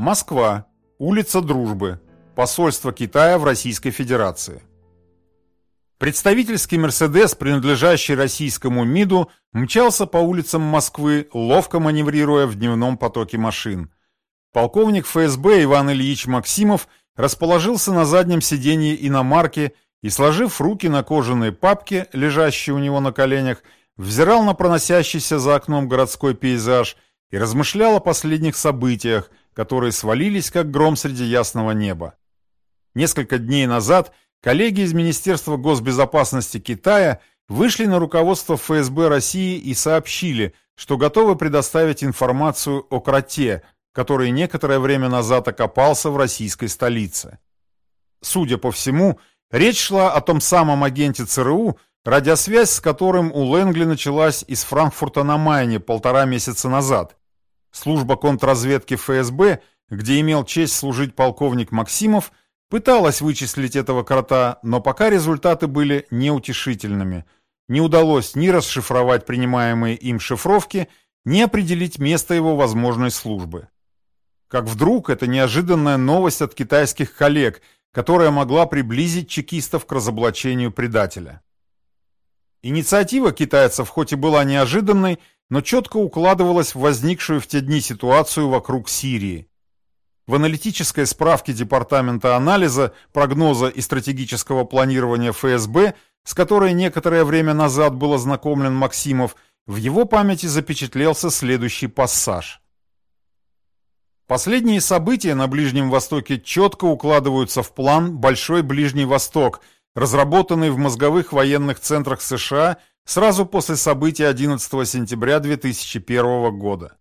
Москва. Улица Дружбы. Посольство Китая в Российской Федерации. Представительский «Мерседес», принадлежащий российскому МИДу, мчался по улицам Москвы, ловко маневрируя в дневном потоке машин. Полковник ФСБ Иван Ильич Максимов расположился на заднем сиденье иномарки и, сложив руки на кожаной папке, лежащей у него на коленях, взирал на проносящийся за окном городской пейзаж и размышлял о последних событиях, которые свалились как гром среди ясного неба. Несколько дней назад коллеги из Министерства госбезопасности Китая вышли на руководство ФСБ России и сообщили, что готовы предоставить информацию о кроте, который некоторое время назад окопался в российской столице. Судя по всему, речь шла о том самом агенте ЦРУ, радиосвязь с которым у Лэнгли началась из Франкфурта на Майне полтора месяца назад. Служба контрразведки ФСБ, где имел честь служить полковник Максимов, пыталась вычислить этого крота, но пока результаты были неутешительными. Не удалось ни расшифровать принимаемые им шифровки, ни определить место его возможной службы. Как вдруг эта неожиданная новость от китайских коллег, которая могла приблизить чекистов к разоблачению предателя. Инициатива китайцев хоть и была неожиданной, но четко укладывалась в возникшую в те дни ситуацию вокруг Сирии. В аналитической справке Департамента анализа, прогноза и стратегического планирования ФСБ, с которой некоторое время назад был ознакомлен Максимов, в его памяти запечатлелся следующий пассаж. Последние события на Ближнем Востоке четко укладываются в план «Большой Ближний Восток», разработанный в мозговых военных центрах США сразу после событий 11 сентября 2001 года.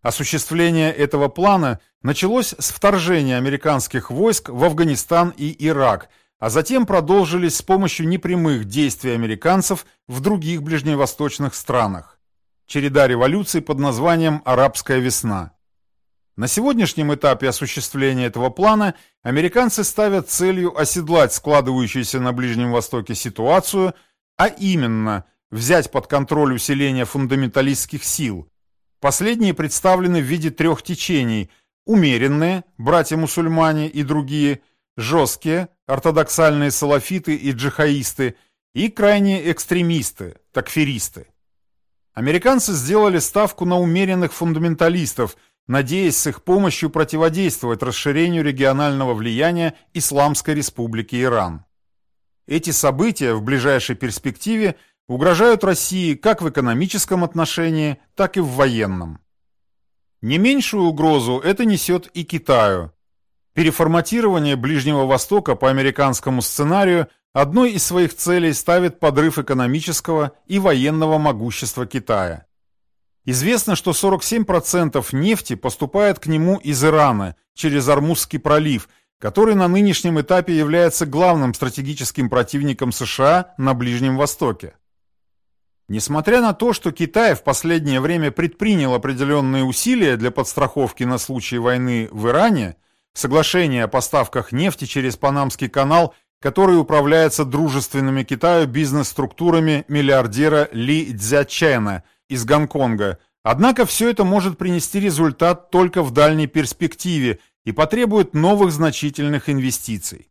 Осуществление этого плана началось с вторжения американских войск в Афганистан и Ирак, а затем продолжились с помощью непрямых действий американцев в других ближневосточных странах. Череда революций под названием «Арабская весна». На сегодняшнем этапе осуществления этого плана американцы ставят целью оседлать складывающуюся на Ближнем Востоке ситуацию, а именно взять под контроль усиление фундаменталистских сил. Последние представлены в виде трех течений – умеренные, братья-мусульмане и другие, жесткие, ортодоксальные салафиты и джихаисты, и крайние экстремисты, такферисты. Американцы сделали ставку на умеренных фундаменталистов – надеясь с их помощью противодействовать расширению регионального влияния Исламской Республики Иран. Эти события в ближайшей перспективе угрожают России как в экономическом отношении, так и в военном. Не меньшую угрозу это несет и Китаю. Переформатирование Ближнего Востока по американскому сценарию одной из своих целей ставит подрыв экономического и военного могущества Китая. Известно, что 47% нефти поступает к нему из Ирана через Армузский пролив, который на нынешнем этапе является главным стратегическим противником США на Ближнем Востоке. Несмотря на то, что Китай в последнее время предпринял определенные усилия для подстраховки на случай войны в Иране, соглашение о поставках нефти через Панамский канал, который управляется дружественными Китаю бизнес-структурами миллиардера Ли Цзячена – из Гонконга. Однако все это может принести результат только в дальней перспективе и потребует новых значительных инвестиций.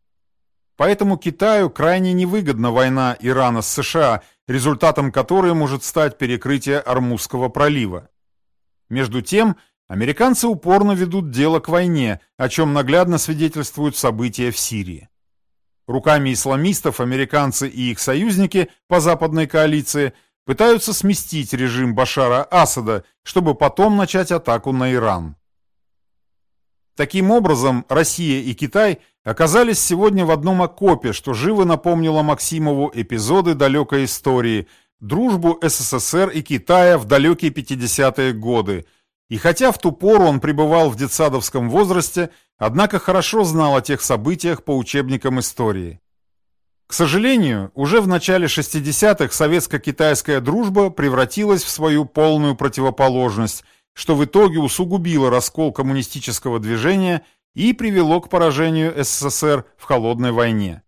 Поэтому Китаю крайне невыгодна война Ирана с США, результатом которой может стать перекрытие Армузского пролива. Между тем, американцы упорно ведут дело к войне, о чем наглядно свидетельствуют события в Сирии. Руками исламистов американцы и их союзники по западной коалиции – пытаются сместить режим Башара Асада, чтобы потом начать атаку на Иран. Таким образом, Россия и Китай оказались сегодня в одном окопе, что живо напомнило Максимову эпизоды далекой истории, дружбу СССР и Китая в далекие 50-е годы. И хотя в ту пору он пребывал в детсадовском возрасте, однако хорошо знал о тех событиях по учебникам истории. К сожалению, уже в начале 60-х советско-китайская дружба превратилась в свою полную противоположность, что в итоге усугубило раскол коммунистического движения и привело к поражению СССР в холодной войне.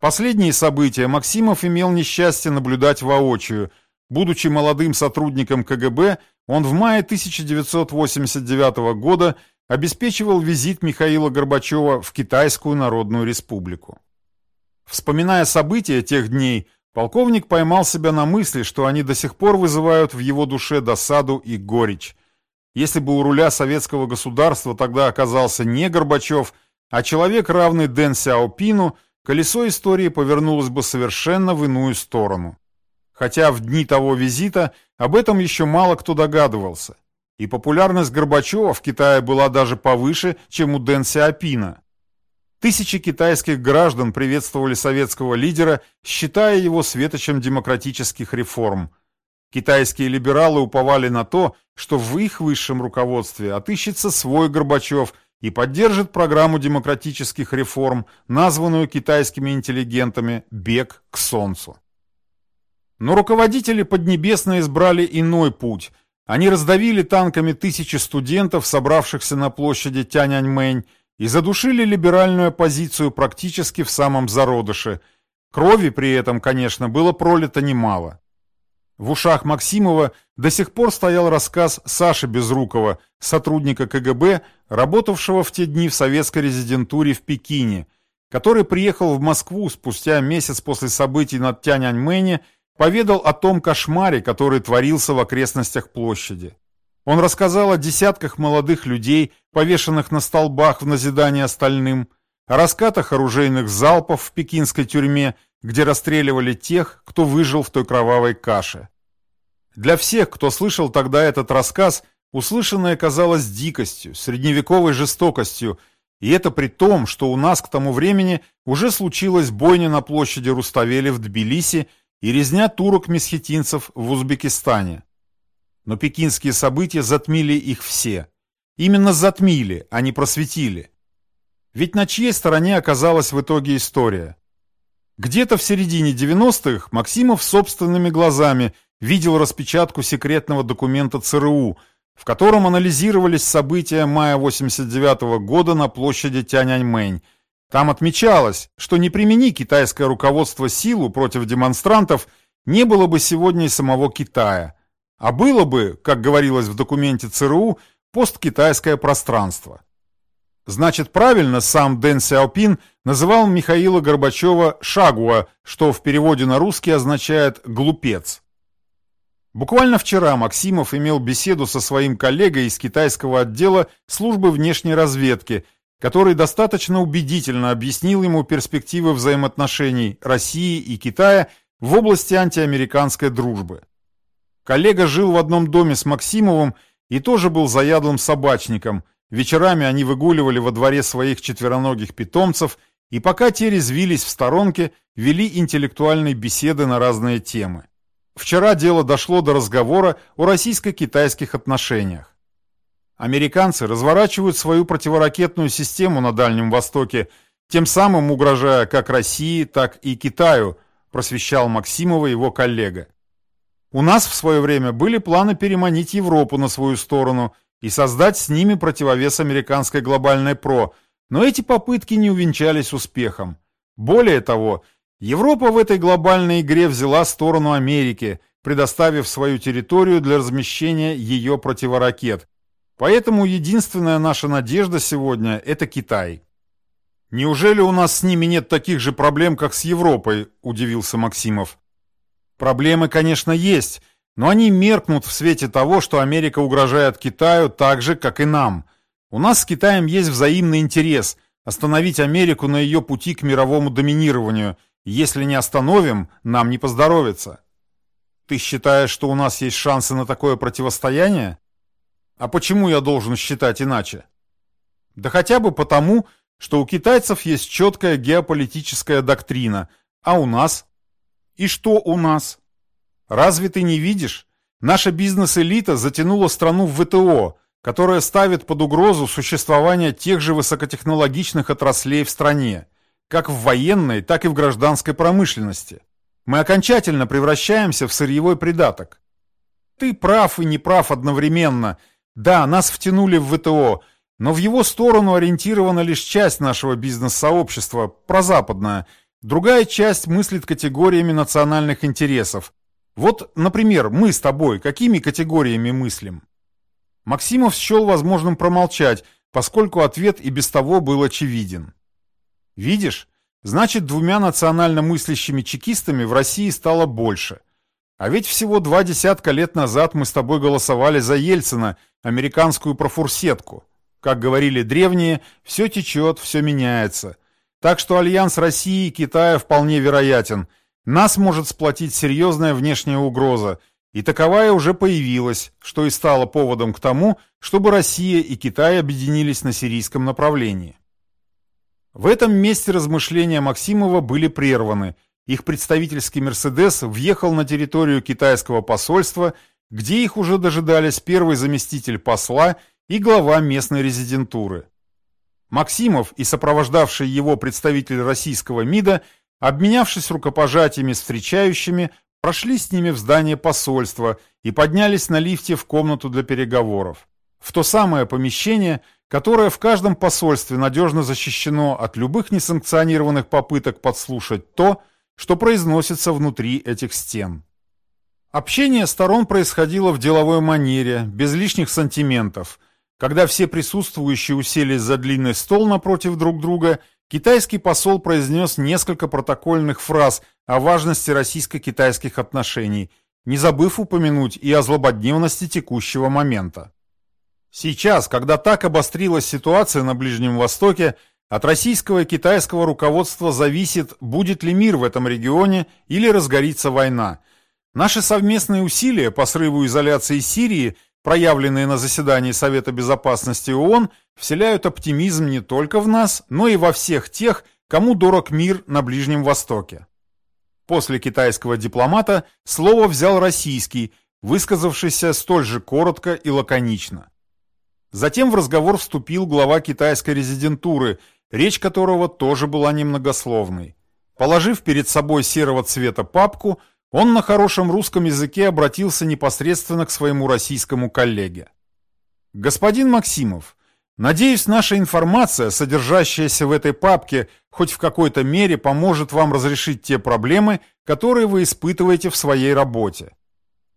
Последние события Максимов имел несчастье наблюдать воочию. Будучи молодым сотрудником КГБ, он в мае 1989 года обеспечивал визит Михаила Горбачева в Китайскую Народную Республику. Вспоминая события тех дней, полковник поймал себя на мысли, что они до сих пор вызывают в его душе досаду и горечь. Если бы у руля советского государства тогда оказался не Горбачев, а человек, равный Дэн Сяопину, колесо истории повернулось бы совершенно в иную сторону. Хотя в дни того визита об этом еще мало кто догадывался. И популярность Горбачева в Китае была даже повыше, чем у Дэн Сяопина. Тысячи китайских граждан приветствовали советского лидера, считая его светочем демократических реформ. Китайские либералы уповали на то, что в их высшем руководстве отыщется свой Горбачев и поддержит программу демократических реформ, названную китайскими интеллигентами «Бег к солнцу». Но руководители Поднебесной избрали иной путь. Они раздавили танками тысячи студентов, собравшихся на площади Тяньаньмэнь, и задушили либеральную оппозицию практически в самом зародыше. Крови при этом, конечно, было пролито немало. В ушах Максимова до сих пор стоял рассказ Саши Безрукова, сотрудника КГБ, работавшего в те дни в советской резидентуре в Пекине, который приехал в Москву спустя месяц после событий над Тяньаньмэне, поведал о том кошмаре, который творился в окрестностях площади. Он рассказал о десятках молодых людей, повешенных на столбах в назидание остальным, о раскатах оружейных залпов в пекинской тюрьме, где расстреливали тех, кто выжил в той кровавой каше. Для всех, кто слышал тогда этот рассказ, услышанное казалось дикостью, средневековой жестокостью, и это при том, что у нас к тому времени уже случилась бойня на площади Руставели в Тбилиси и резня турок-месхетинцев в Узбекистане. Но пекинские события затмили их все. Именно затмили, а не просветили. Ведь на чьей стороне оказалась в итоге история? Где-то в середине 90-х Максимов собственными глазами видел распечатку секретного документа ЦРУ, в котором анализировались события мая 89 -го года на площади Тяньаньмэнь. Там отмечалось, что не примени китайское руководство силу против демонстрантов, не было бы сегодня и самого Китая – а было бы, как говорилось в документе ЦРУ, посткитайское пространство. Значит, правильно сам Дэн Сяопин называл Михаила Горбачева «шагуа», что в переводе на русский означает «глупец». Буквально вчера Максимов имел беседу со своим коллегой из китайского отдела службы внешней разведки, который достаточно убедительно объяснил ему перспективы взаимоотношений России и Китая в области антиамериканской дружбы. Коллега жил в одном доме с Максимовым и тоже был заядлым собачником. Вечерами они выгуливали во дворе своих четвероногих питомцев, и пока те резвились в сторонке, вели интеллектуальные беседы на разные темы. Вчера дело дошло до разговора о российско-китайских отношениях. Американцы разворачивают свою противоракетную систему на Дальнем Востоке, тем самым угрожая как России, так и Китаю, просвещал Максимова его коллега. У нас в свое время были планы переманить Европу на свою сторону и создать с ними противовес американской глобальной ПРО, но эти попытки не увенчались успехом. Более того, Европа в этой глобальной игре взяла сторону Америки, предоставив свою территорию для размещения ее противоракет. Поэтому единственная наша надежда сегодня – это Китай. «Неужели у нас с ними нет таких же проблем, как с Европой?» – удивился Максимов. Проблемы, конечно, есть, но они меркнут в свете того, что Америка угрожает Китаю так же, как и нам. У нас с Китаем есть взаимный интерес – остановить Америку на ее пути к мировому доминированию. Если не остановим, нам не поздоровится. Ты считаешь, что у нас есть шансы на такое противостояние? А почему я должен считать иначе? Да хотя бы потому, что у китайцев есть четкая геополитическая доктрина, а у нас и что у нас? Разве ты не видишь? Наша бизнес-элита затянула страну в ВТО, которая ставит под угрозу существование тех же высокотехнологичных отраслей в стране, как в военной, так и в гражданской промышленности. Мы окончательно превращаемся в сырьевой придаток. Ты прав и не прав одновременно. Да, нас втянули в ВТО, но в его сторону ориентирована лишь часть нашего бизнес-сообщества, прозападная – Другая часть мыслит категориями национальных интересов. Вот, например, мы с тобой какими категориями мыслим? Максимов счел возможным промолчать, поскольку ответ и без того был очевиден. Видишь, значит двумя национально мыслящими чекистами в России стало больше. А ведь всего два десятка лет назад мы с тобой голосовали за Ельцина, американскую профурсетку. Как говорили древние, все течет, все меняется. Так что альянс России и Китая вполне вероятен. Нас может сплотить серьезная внешняя угроза, и таковая уже появилась, что и стало поводом к тому, чтобы Россия и Китай объединились на сирийском направлении. В этом месте размышления Максимова были прерваны. Их представительский «Мерседес» въехал на территорию китайского посольства, где их уже дожидались первый заместитель посла и глава местной резидентуры. Максимов и сопровождавший его представитель российского МИДа, обменявшись рукопожатиями с встречающими, прошли с ними в здание посольства и поднялись на лифте в комнату для переговоров. В то самое помещение, которое в каждом посольстве надежно защищено от любых несанкционированных попыток подслушать то, что произносится внутри этих стен. Общение сторон происходило в деловой манере, без лишних сантиментов – когда все присутствующие уселись за длинный стол напротив друг друга, китайский посол произнес несколько протокольных фраз о важности российско-китайских отношений, не забыв упомянуть и о злободневности текущего момента. Сейчас, когда так обострилась ситуация на Ближнем Востоке, от российского и китайского руководства зависит, будет ли мир в этом регионе или разгорится война. Наши совместные усилия по срыву изоляции Сирии проявленные на заседании Совета Безопасности ООН, вселяют оптимизм не только в нас, но и во всех тех, кому дорог мир на Ближнем Востоке. После китайского дипломата слово взял российский, высказавшийся столь же коротко и лаконично. Затем в разговор вступил глава китайской резидентуры, речь которого тоже была немногословной. Положив перед собой серого цвета папку, он на хорошем русском языке обратился непосредственно к своему российскому коллеге. «Господин Максимов, надеюсь, наша информация, содержащаяся в этой папке, хоть в какой-то мере поможет вам разрешить те проблемы, которые вы испытываете в своей работе.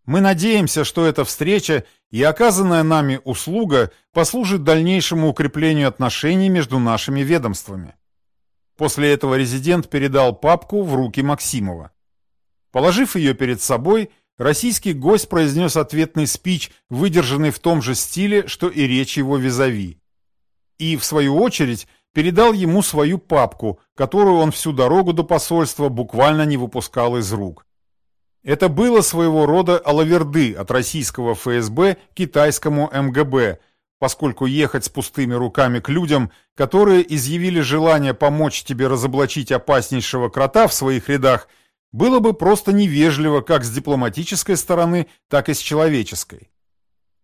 Мы надеемся, что эта встреча и оказанная нами услуга послужит дальнейшему укреплению отношений между нашими ведомствами». После этого резидент передал папку в руки Максимова. Положив ее перед собой, российский гость произнес ответный спич, выдержанный в том же стиле, что и речь его визави. И, в свою очередь, передал ему свою папку, которую он всю дорогу до посольства буквально не выпускал из рук. Это было своего рода алаверды от российского ФСБ китайскому МГБ, поскольку ехать с пустыми руками к людям, которые изъявили желание помочь тебе разоблачить опаснейшего крота в своих рядах – было бы просто невежливо как с дипломатической стороны, так и с человеческой.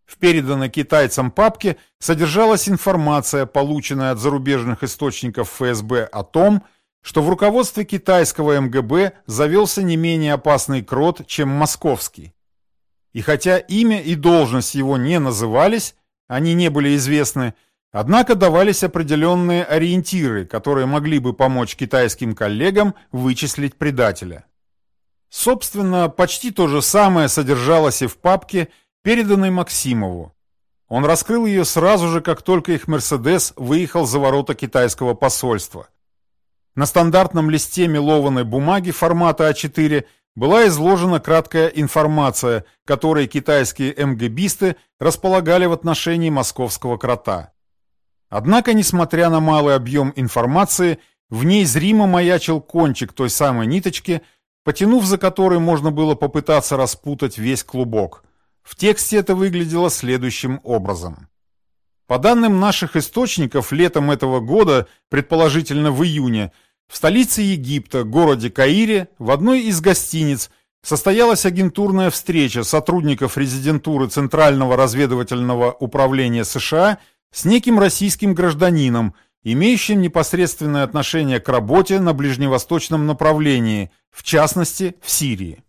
В переданной китайцам папке содержалась информация, полученная от зарубежных источников ФСБ о том, что в руководстве китайского МГБ завелся не менее опасный крот, чем московский. И хотя имя и должность его не назывались, они не были известны, однако давались определенные ориентиры, которые могли бы помочь китайским коллегам вычислить предателя. Собственно, почти то же самое содержалось и в папке, переданной Максимову. Он раскрыл ее сразу же, как только их «Мерседес» выехал за ворота китайского посольства. На стандартном листе мелованной бумаги формата А4 была изложена краткая информация, которой китайские МГБисты располагали в отношении московского крота. Однако, несмотря на малый объем информации, в ней зримо маячил кончик той самой ниточки, потянув за который можно было попытаться распутать весь клубок. В тексте это выглядело следующим образом. По данным наших источников, летом этого года, предположительно в июне, в столице Египта, городе Каире, в одной из гостиниц состоялась агентурная встреча сотрудников резидентуры Центрального разведывательного управления США с неким российским гражданином, имеющим непосредственное отношение к работе на ближневосточном направлении, в частности в Сирии.